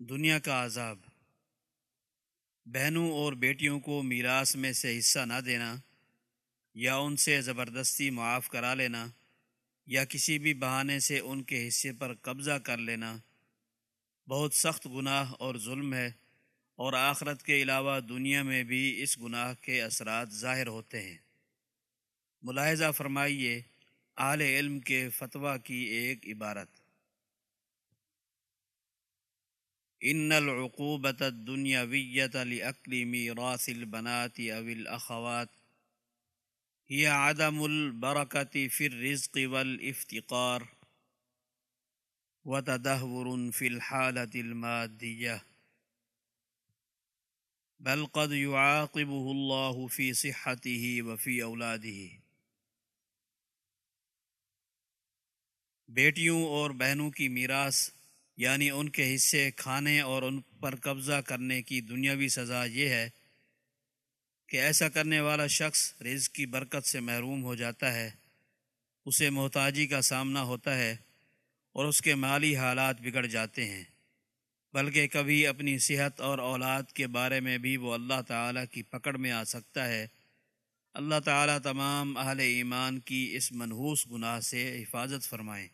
دنیا کا عذاب۔ بہنوں اور بیٹیوں کو میراث میں سے حصہ نہ دینا، یا ان سے زبردستی معاف کرا لینا، یا کسی بھی بہانے سے ان کے حصے پر قبضہ کر لینا۔ بہت سخت گناہ اور ظلم ہے، اور آخرت کے علاوہ دنیا میں بھی اس گناہ کے اثرات ظاہر ہوتے ہیں۔ ملاحظہ فرمائیے اعلی علم کے فتویٰ کی ایک عبارت۔ ان العقوبة الدنيوية لأكل ميراث البنات أو الأخوات هي عدم البركة في الرزق والافتقار وتدهور في الحالة المادية بل قد يعاقبه الله في صحته وفي أولاده بیٹیوں اور بہنوں کی میراث یعنی ان کے حصے کھانے اور ان پر قبضہ کرنے کی دنیاوی سزا یہ ہے کہ ایسا کرنے والا شخص رزق کی برکت سے محروم ہو جاتا ہے، اسے محتاجی کا سامنا ہوتا ہے اور اس کے مالی حالات بگڑ جاتے ہیں۔ بلکہ کبھی اپنی صحت اور اولاد کے بارے میں بھی وہ اللہ تعالیٰ کی پکڑ میں آ سکتا ہے۔ اللہ تعالیٰ تمام اہل ایمان کی اس منحوس گناہ سے حفاظت فرمائیں